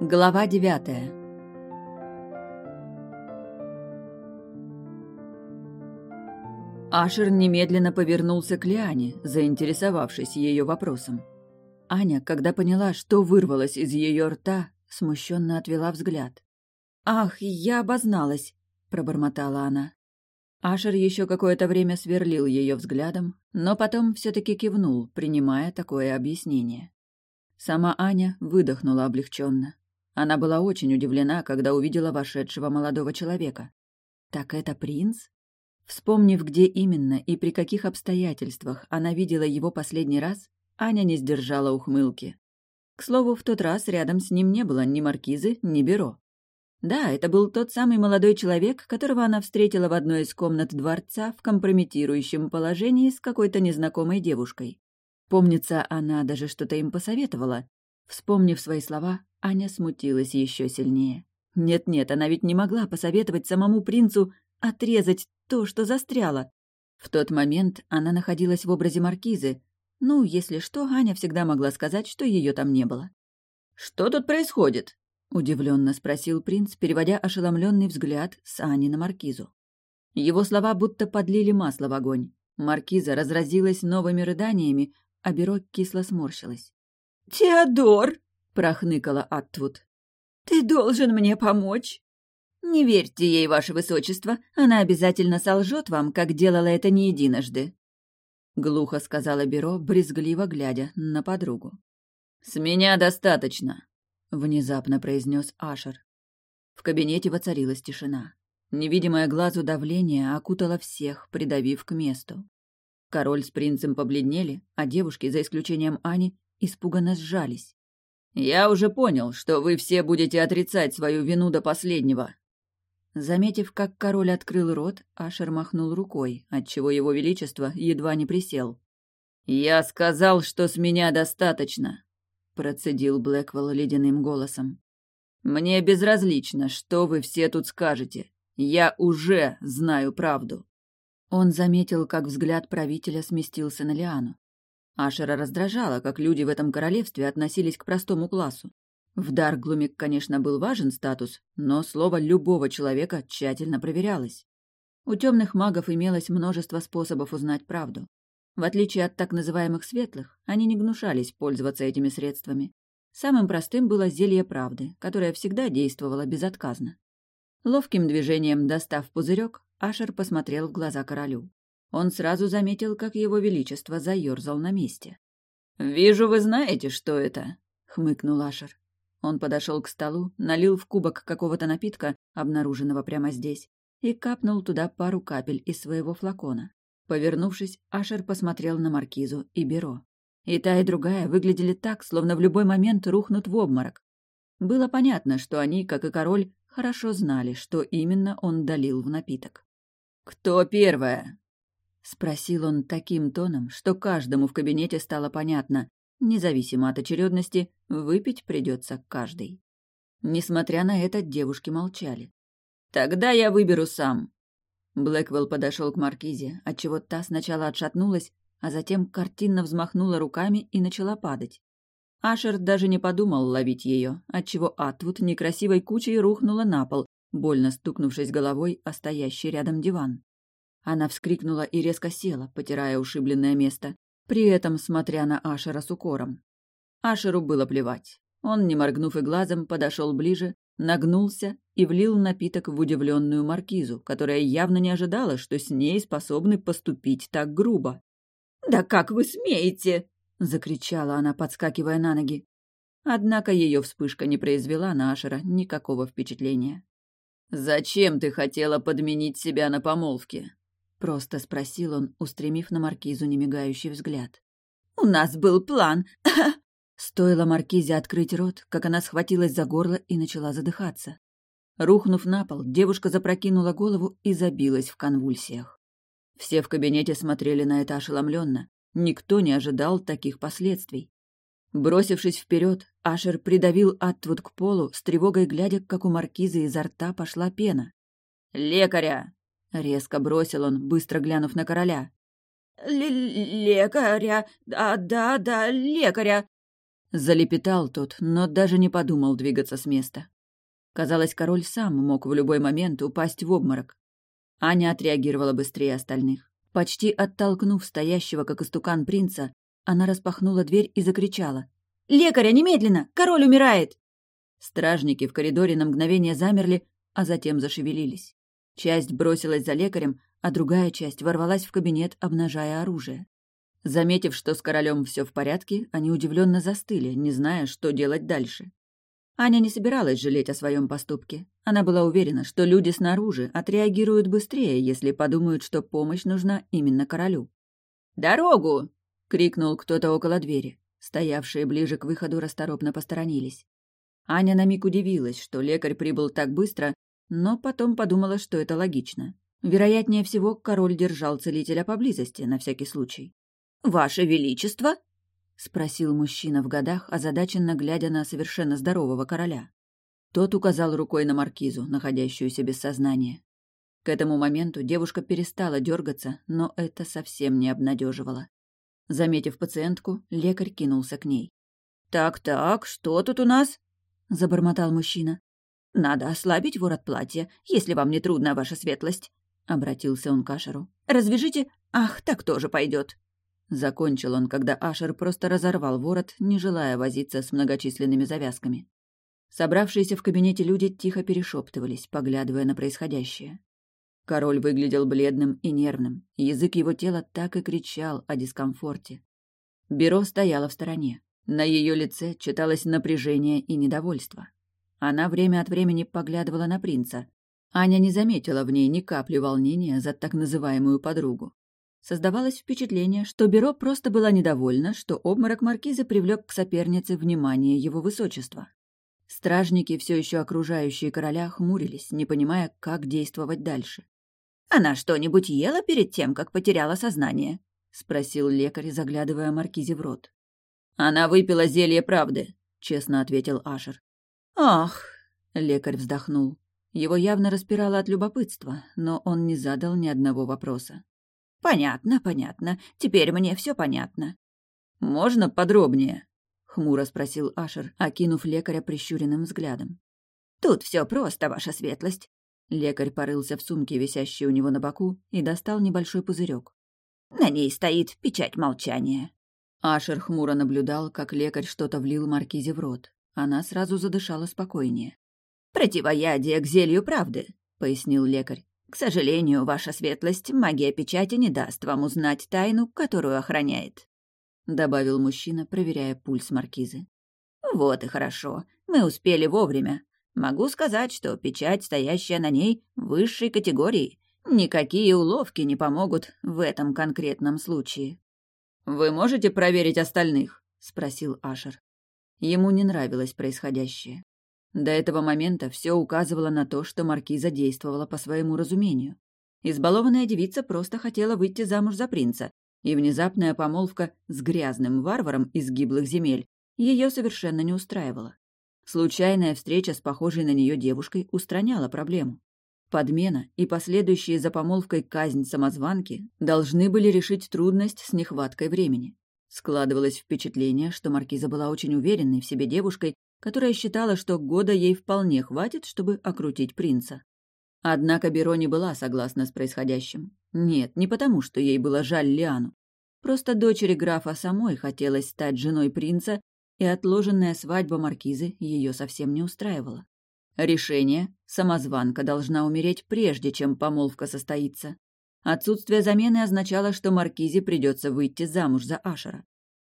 Глава девятая Ашер немедленно повернулся к Лиане, заинтересовавшись ее вопросом. Аня, когда поняла, что вырвалось из ее рта, смущенно отвела взгляд. «Ах, я обозналась!» — пробормотала она. Ашер еще какое-то время сверлил ее взглядом, но потом все-таки кивнул, принимая такое объяснение. Сама Аня выдохнула облегченно. Она была очень удивлена, когда увидела вошедшего молодого человека. «Так это принц?» Вспомнив, где именно и при каких обстоятельствах она видела его последний раз, Аня не сдержала ухмылки. К слову, в тот раз рядом с ним не было ни маркизы, ни бюро. Да, это был тот самый молодой человек, которого она встретила в одной из комнат дворца в компрометирующем положении с какой-то незнакомой девушкой. Помнится, она даже что-то им посоветовала. Вспомнив свои слова, Аня смутилась еще сильнее. Нет-нет, она ведь не могла посоветовать самому принцу отрезать то, что застряло. В тот момент она находилась в образе маркизы. Ну, если что, Аня всегда могла сказать, что ее там не было. «Что тут происходит?» — удивленно спросил принц, переводя ошеломленный взгляд с Ани на маркизу. Его слова будто подлили масло в огонь. Маркиза разразилась новыми рыданиями, а Берок кисло сморщилась. «Теодор!» — прохныкала Аттвуд. «Ты должен мне помочь!» «Не верьте ей, ваше высочество, она обязательно солжет вам, как делала это не единожды», — глухо сказала Беро, брезгливо глядя на подругу. «С меня достаточно», — внезапно произнес Ашер. В кабинете воцарилась тишина. Невидимое глазу давление окутало всех, придавив к месту. Король с принцем побледнели, а девушки, за исключением Ани, испуганно сжались. «Я уже понял, что вы все будете отрицать свою вину до последнего», Заметив, как король открыл рот, Ашер махнул рукой, отчего его величество едва не присел. «Я сказал, что с меня достаточно», — процедил Блэквелл ледяным голосом. «Мне безразлично, что вы все тут скажете. Я уже знаю правду». Он заметил, как взгляд правителя сместился на Лиану. Ашера раздражало, как люди в этом королевстве относились к простому классу. В Дарглуме, конечно, был важен статус, но слово любого человека тщательно проверялось. У темных магов имелось множество способов узнать правду. В отличие от так называемых светлых, они не гнушались пользоваться этими средствами. Самым простым было зелье правды, которое всегда действовало безотказно. Ловким движением достав пузырек, Ашер посмотрел в глаза королю. Он сразу заметил, как его величество заерзал на месте. «Вижу, вы знаете, что это», — хмыкнул Ашер. Он подошел к столу, налил в кубок какого-то напитка, обнаруженного прямо здесь, и капнул туда пару капель из своего флакона. Повернувшись, Ашер посмотрел на маркизу и Беро. И та, и другая выглядели так, словно в любой момент рухнут в обморок. Было понятно, что они, как и король, хорошо знали, что именно он долил в напиток. «Кто первая?» — спросил он таким тоном, что каждому в кабинете стало понятно. Независимо от очередности, выпить придется каждый. Несмотря на это, девушки молчали. «Тогда я выберу сам». Блэквелл подошел к Маркизе, отчего та сначала отшатнулась, а затем картинно взмахнула руками и начала падать. Ашер даже не подумал ловить ее, отчего Атвуд некрасивой кучей рухнула на пол, больно стукнувшись головой о стоящий рядом диван. Она вскрикнула и резко села, потирая ушибленное место, при этом смотря на Ашера с укором. Ашеру было плевать. Он, не моргнув и глазом, подошел ближе, нагнулся и влил напиток в удивленную маркизу, которая явно не ожидала, что с ней способны поступить так грубо. «Да как вы смеете!» — закричала она, подскакивая на ноги. Однако ее вспышка не произвела на Ашера никакого впечатления. «Зачем ты хотела подменить себя на помолвке?» — просто спросил он, устремив на маркизу немигающий взгляд. «У нас был план!» Стоило маркизе открыть рот, как она схватилась за горло и начала задыхаться. Рухнув на пол, девушка запрокинула голову и забилась в конвульсиях. Все в кабинете смотрели на это ошеломленно. Никто не ожидал таких последствий. Бросившись вперед, Ашер придавил Аттвуд к полу, с тревогой глядя, как у маркизы изо рта пошла пена. «Лекаря!» — резко бросил он, быстро глянув на короля. «Лекаря! Да, да, да, лекаря!» Залепетал тот, но даже не подумал двигаться с места. Казалось, король сам мог в любой момент упасть в обморок. Аня отреагировала быстрее остальных. Почти оттолкнув стоящего, как истукан принца, она распахнула дверь и закричала. «Лекаря, немедленно! Король умирает!» Стражники в коридоре на мгновение замерли, а затем зашевелились. Часть бросилась за лекарем, а другая часть ворвалась в кабинет, обнажая оружие. Заметив, что с королем все в порядке, они удивленно застыли, не зная, что делать дальше. Аня не собиралась жалеть о своем поступке. Она была уверена, что люди снаружи отреагируют быстрее, если подумают, что помощь нужна именно королю. «Дорогу!» — крикнул кто-то около двери. Стоявшие ближе к выходу расторопно посторонились. Аня на миг удивилась, что лекарь прибыл так быстро, но потом подумала, что это логично. Вероятнее всего, король держал целителя поблизости, на всякий случай. «Ваше Величество?» — спросил мужчина в годах, озадаченно глядя на совершенно здорового короля. Тот указал рукой на маркизу, находящуюся без сознания. К этому моменту девушка перестала дергаться, но это совсем не обнадеживало. Заметив пациентку, лекарь кинулся к ней. «Так-так, что тут у нас?» — забормотал мужчина. «Надо ослабить ворот платья, если вам не трудно, ваша светлость», — обратился он к Ашеру. «Развяжите... Ах, так тоже пойдет. Закончил он, когда Ашер просто разорвал ворот, не желая возиться с многочисленными завязками. Собравшиеся в кабинете люди тихо перешептывались, поглядывая на происходящее. Король выглядел бледным и нервным, язык его тела так и кричал о дискомфорте. Беро стояла в стороне. На ее лице читалось напряжение и недовольство. Она время от времени поглядывала на принца. Аня не заметила в ней ни капли волнения за так называемую подругу. Создавалось впечатление, что Бюро просто была недовольна, что обморок маркизы привлек к сопернице внимание его высочества. Стражники, все еще окружающие короля, хмурились, не понимая, как действовать дальше. «Она что-нибудь ела перед тем, как потеряла сознание?» — спросил лекарь, заглядывая маркизе в рот. «Она выпила зелье правды», — честно ответил Ашер. «Ах!» — лекарь вздохнул. Его явно распирало от любопытства, но он не задал ни одного вопроса. «Понятно, понятно. Теперь мне все понятно». «Можно подробнее?» — хмуро спросил Ашер, окинув лекаря прищуренным взглядом. «Тут все просто, ваша светлость». Лекарь порылся в сумке, висящей у него на боку, и достал небольшой пузырек. «На ней стоит печать молчания». Ашер хмуро наблюдал, как лекарь что-то влил Маркизе в рот. Она сразу задышала спокойнее. «Противоядие к зелью правды», — пояснил лекарь. К сожалению, ваша светлость, магия печати не даст вам узнать тайну, которую охраняет», — добавил мужчина, проверяя пульс маркизы. «Вот и хорошо. Мы успели вовремя. Могу сказать, что печать, стоящая на ней, высшей категории. Никакие уловки не помогут в этом конкретном случае». «Вы можете проверить остальных?» — спросил Ашер. Ему не нравилось происходящее. До этого момента все указывало на то, что маркиза действовала по своему разумению. Избалованная девица просто хотела выйти замуж за принца, и внезапная помолвка с грязным варваром из гиблых земель ее совершенно не устраивала. Случайная встреча с похожей на нее девушкой устраняла проблему. Подмена и последующие за помолвкой казнь самозванки должны были решить трудность с нехваткой времени. Складывалось впечатление, что маркиза была очень уверенной в себе девушкой которая считала, что года ей вполне хватит, чтобы окрутить принца. Однако Беро не была согласна с происходящим. Нет, не потому, что ей было жаль Лиану. Просто дочери графа самой хотелось стать женой принца, и отложенная свадьба маркизы ее совсем не устраивала. Решение – самозванка должна умереть прежде, чем помолвка состоится. Отсутствие замены означало, что маркизе придется выйти замуж за Ашера.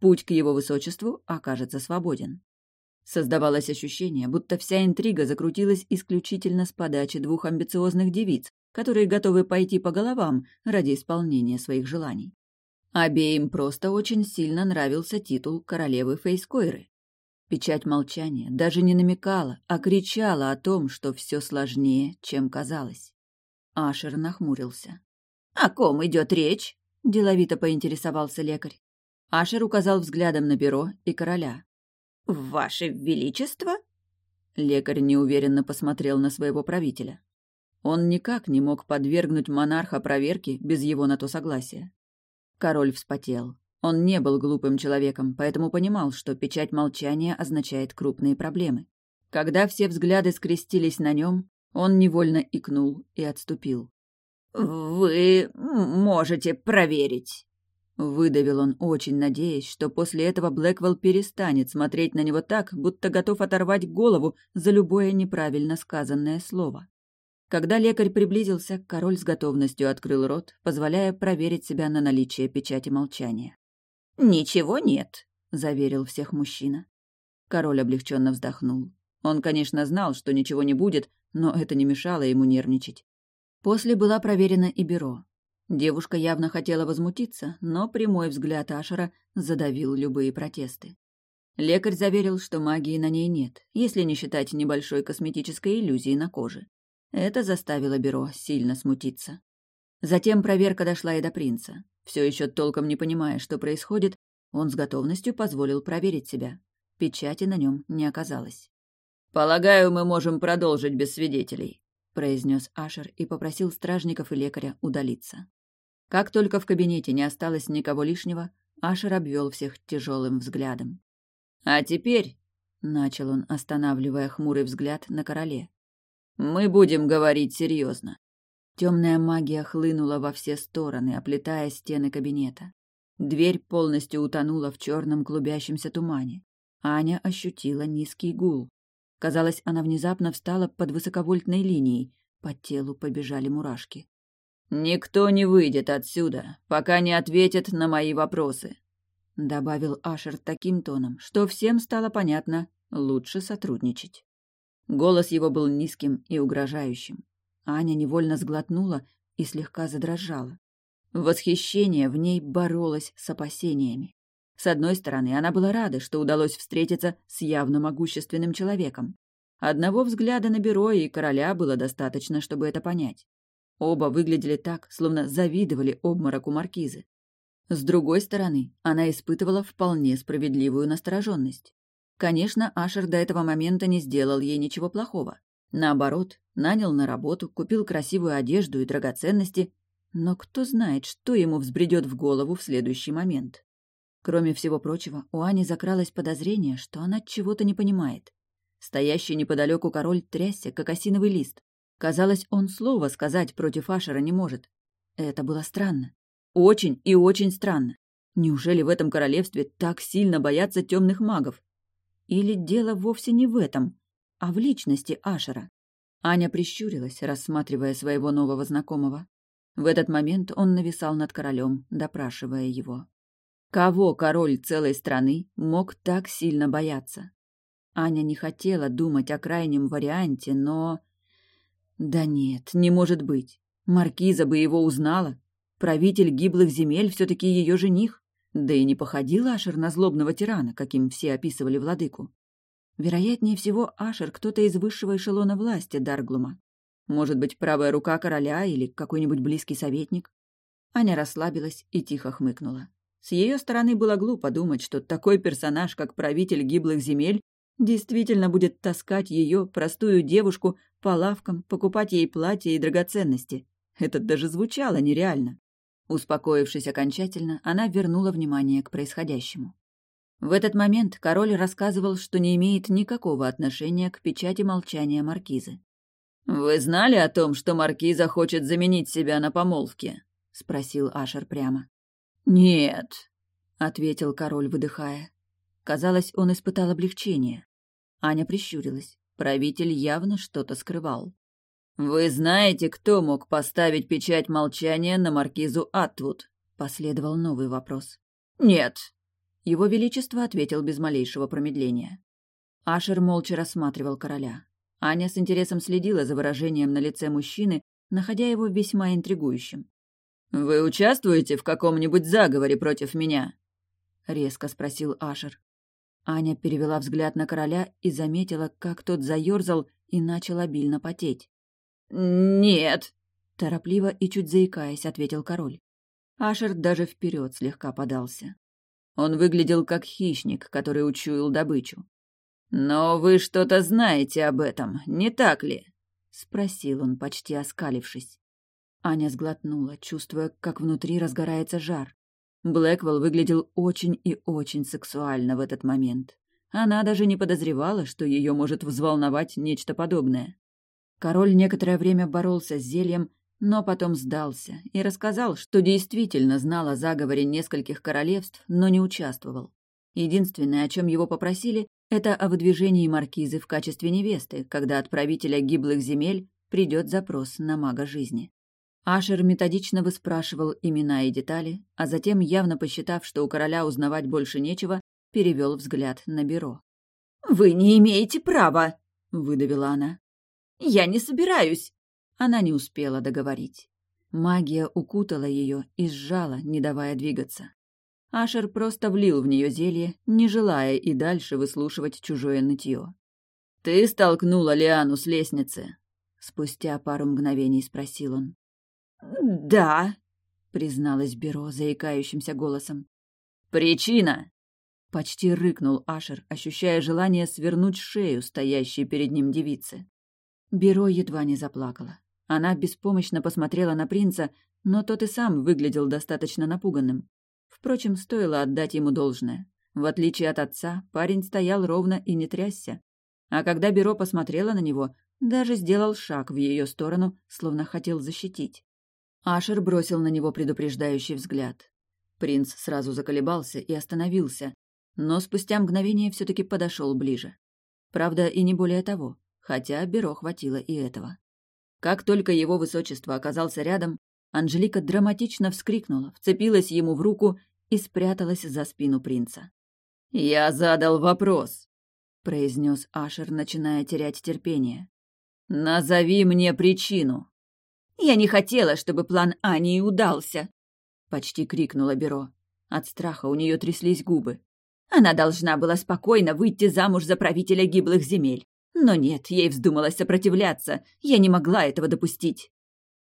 Путь к его высочеству окажется свободен. Создавалось ощущение, будто вся интрига закрутилась исключительно с подачи двух амбициозных девиц, которые готовы пойти по головам ради исполнения своих желаний. Обеим просто очень сильно нравился титул королевы Фейскойры. Печать молчания даже не намекала, а кричала о том, что все сложнее, чем казалось. Ашер нахмурился. «О ком идет речь?» – деловито поинтересовался лекарь. Ашер указал взглядом на перо и короля. «Ваше Величество?» Лекарь неуверенно посмотрел на своего правителя. Он никак не мог подвергнуть монарха проверке без его на то согласия. Король вспотел. Он не был глупым человеком, поэтому понимал, что печать молчания означает крупные проблемы. Когда все взгляды скрестились на нем, он невольно икнул и отступил. «Вы можете проверить», — выдавил он, очень надеясь, что после этого Блэквелл перестанет смотреть на него так, будто готов оторвать голову за любое неправильно сказанное слово. Когда лекарь приблизился, король с готовностью открыл рот, позволяя проверить себя на наличие печати молчания. «Ничего нет», — заверил всех мужчина. Король облегченно вздохнул. Он, конечно, знал, что ничего не будет, но это не мешало ему нервничать. После была проверена и бюро. Девушка явно хотела возмутиться, но прямой взгляд Ашера задавил любые протесты. Лекарь заверил, что магии на ней нет, если не считать небольшой косметической иллюзии на коже. Это заставило бюро сильно смутиться. Затем проверка дошла и до принца. Все еще толком не понимая, что происходит, он с готовностью позволил проверить себя. Печати на нем не оказалось. «Полагаю, мы можем продолжить без свидетелей», произнес Ашер и попросил стражников и лекаря удалиться. Как только в кабинете не осталось никого лишнего, Ашер обвел всех тяжелым взглядом. «А теперь», — начал он, останавливая хмурый взгляд на короле, — «мы будем говорить серьезно». Темная магия хлынула во все стороны, оплетая стены кабинета. Дверь полностью утонула в черном клубящемся тумане. Аня ощутила низкий гул. Казалось, она внезапно встала под высоковольтной линией. По телу побежали мурашки. «Никто не выйдет отсюда, пока не ответит на мои вопросы», — добавил Ашер таким тоном, что всем стало понятно — лучше сотрудничать. Голос его был низким и угрожающим. Аня невольно сглотнула и слегка задрожала. Восхищение в ней боролось с опасениями. С одной стороны, она была рада, что удалось встретиться с явно могущественным человеком. Одного взгляда на бюро и короля было достаточно, чтобы это понять. Оба выглядели так, словно завидовали обмороку маркизы. С другой стороны, она испытывала вполне справедливую настороженность. Конечно, Ашер до этого момента не сделал ей ничего плохого. Наоборот, нанял на работу, купил красивую одежду и драгоценности, но кто знает, что ему взбредет в голову в следующий момент. Кроме всего прочего, у Ани закралось подозрение, что она чего-то не понимает. Стоящий неподалеку король трясся, как осиновый лист. Казалось, он слова сказать против Ашера не может. Это было странно. Очень и очень странно. Неужели в этом королевстве так сильно боятся темных магов? Или дело вовсе не в этом, а в личности Ашера? Аня прищурилась, рассматривая своего нового знакомого. В этот момент он нависал над королем, допрашивая его. Кого король целой страны мог так сильно бояться? Аня не хотела думать о крайнем варианте, но... Да нет, не может быть. Маркиза бы его узнала. Правитель гиблых земель все таки ее жених. Да и не походил Ашер на злобного тирана, каким все описывали владыку. Вероятнее всего, Ашер кто-то из высшего эшелона власти Дарглума. Может быть, правая рука короля или какой-нибудь близкий советник? Аня расслабилась и тихо хмыкнула. С ее стороны было глупо думать, что такой персонаж, как правитель гиблых земель, действительно будет таскать ее, простую девушку, по лавкам, покупать ей платья и драгоценности. Это даже звучало нереально. Успокоившись окончательно, она вернула внимание к происходящему. В этот момент король рассказывал, что не имеет никакого отношения к печати молчания маркизы. «Вы знали о том, что маркиза хочет заменить себя на помолвке?» — спросил Ашер прямо. «Нет», — ответил король, выдыхая. Казалось, он испытал облегчение. Аня прищурилась. Правитель явно что-то скрывал. «Вы знаете, кто мог поставить печать молчания на маркизу Атвуд?» — последовал новый вопрос. «Нет», — его величество ответил без малейшего промедления. Ашер молча рассматривал короля. Аня с интересом следила за выражением на лице мужчины, находя его весьма интригующим. «Вы участвуете в каком-нибудь заговоре против меня?» — резко спросил Ашер. Аня перевела взгляд на короля и заметила, как тот заерзал и начал обильно потеть. «Нет», — торопливо и чуть заикаясь, ответил король. Ашер даже вперед слегка подался. Он выглядел как хищник, который учуял добычу. «Но вы что-то знаете об этом, не так ли?» — спросил он, почти оскалившись. Аня сглотнула, чувствуя, как внутри разгорается жар. Блэквелл выглядел очень и очень сексуально в этот момент. Она даже не подозревала, что ее может взволновать нечто подобное. Король некоторое время боролся с зельем, но потом сдался и рассказал, что действительно знал о заговоре нескольких королевств, но не участвовал. Единственное, о чем его попросили, это о выдвижении маркизы в качестве невесты, когда от правителя гиблых земель придет запрос на мага жизни. Ашер методично выспрашивал имена и детали, а затем, явно посчитав, что у короля узнавать больше нечего, перевел взгляд на бюро. «Вы не имеете права!» — выдавила она. «Я не собираюсь!» Она не успела договорить. Магия укутала ее и сжала, не давая двигаться. Ашер просто влил в нее зелье, не желая и дальше выслушивать чужое нытье. «Ты столкнула Лиану с лестницы?» Спустя пару мгновений спросил он. «Да», — призналась Беро заикающимся голосом. «Причина?» Почти рыкнул Ашер, ощущая желание свернуть шею стоящей перед ним девицы. Беро едва не заплакала. Она беспомощно посмотрела на принца, но тот и сам выглядел достаточно напуганным. Впрочем, стоило отдать ему должное. В отличие от отца, парень стоял ровно и не трясся. А когда Беро посмотрела на него, даже сделал шаг в ее сторону, словно хотел защитить. Ашер бросил на него предупреждающий взгляд. Принц сразу заколебался и остановился, но спустя мгновение все-таки подошел ближе. Правда, и не более того, хотя Беро хватило и этого. Как только его высочество оказался рядом, Анжелика драматично вскрикнула, вцепилась ему в руку и спряталась за спину принца. «Я задал вопрос», — произнес Ашер, начиная терять терпение. «Назови мне причину». «Я не хотела, чтобы план Ани удался», — почти крикнула Беро. От страха у нее тряслись губы. Она должна была спокойно выйти замуж за правителя гиблых земель. Но нет, ей вздумалось сопротивляться. Я не могла этого допустить.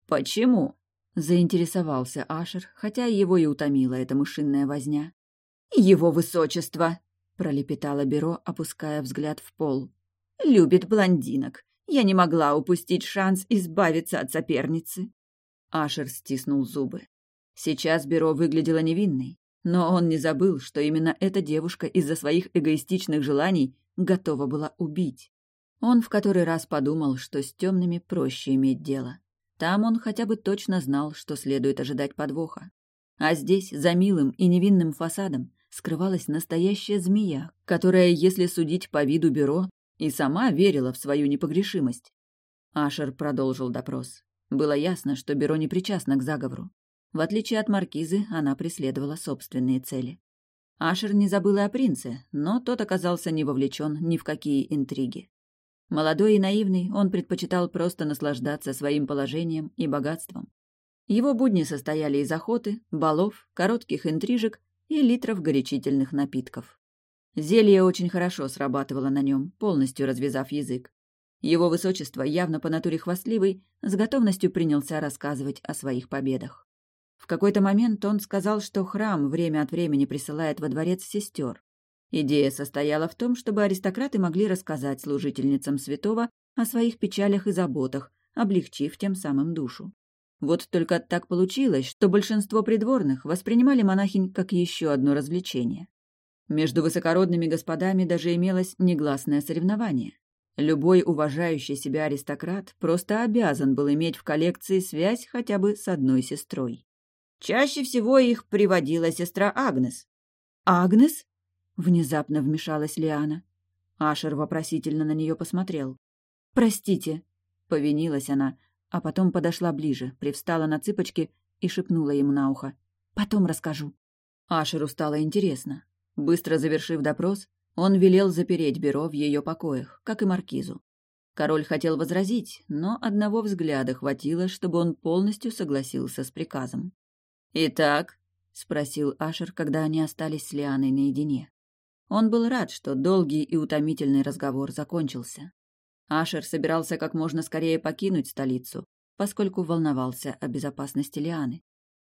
«Почему?» — заинтересовался Ашер, хотя его и утомила эта мышинная возня. «Его высочество!» — пролепетала Беро, опуская взгляд в пол. «Любит блондинок. Я не могла упустить шанс избавиться от соперницы». Ашер стиснул зубы. Сейчас Беро выглядела невинной, но он не забыл, что именно эта девушка из-за своих эгоистичных желаний готова была убить. Он в который раз подумал, что с темными проще иметь дело. Там он хотя бы точно знал, что следует ожидать подвоха. А здесь, за милым и невинным фасадом, скрывалась настоящая змея, которая, если судить по виду бюро, и сама верила в свою непогрешимость. Ашер продолжил допрос. Было ясно, что бюро не причастно к заговору. В отличие от маркизы, она преследовала собственные цели. Ашер не забыл и о принце, но тот оказался не вовлечен ни в какие интриги. Молодой и наивный, он предпочитал просто наслаждаться своим положением и богатством. Его будни состояли из охоты, балов, коротких интрижек и литров горячительных напитков. Зелье очень хорошо срабатывало на нем, полностью развязав язык. Его высочество, явно по натуре хвастливый, с готовностью принялся рассказывать о своих победах. В какой-то момент он сказал, что храм время от времени присылает во дворец сестер. Идея состояла в том, чтобы аристократы могли рассказать служительницам святого о своих печалях и заботах, облегчив тем самым душу. Вот только так получилось, что большинство придворных воспринимали монахинь как еще одно развлечение. Между высокородными господами даже имелось негласное соревнование. Любой уважающий себя аристократ просто обязан был иметь в коллекции связь хотя бы с одной сестрой. Чаще всего их приводила сестра Агнес. «Агнес?» — внезапно вмешалась Лиана. Ашер вопросительно на нее посмотрел. «Простите», — повинилась она, а потом подошла ближе, привстала на цыпочки и шепнула ему на ухо. «Потом расскажу». Ашеру стало интересно. Быстро завершив допрос, он велел запереть бюро в ее покоях, как и маркизу. Король хотел возразить, но одного взгляда хватило, чтобы он полностью согласился с приказом. «Итак?» — спросил Ашер, когда они остались с Лианой наедине. Он был рад, что долгий и утомительный разговор закончился. Ашер собирался как можно скорее покинуть столицу, поскольку волновался о безопасности Лианы.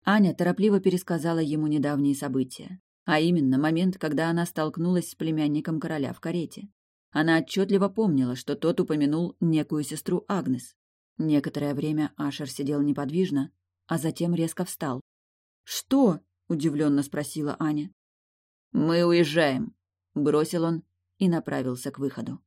Аня торопливо пересказала ему недавние события, а именно момент, когда она столкнулась с племянником короля в карете. Она отчетливо помнила, что тот упомянул некую сестру Агнес. Некоторое время Ашер сидел неподвижно, а затем резко встал. «Что?» удивленно спросила Аня. Мы уезжаем, бросил он и направился к выходу.